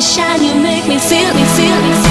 shine, you make me feel, me feel, me feel.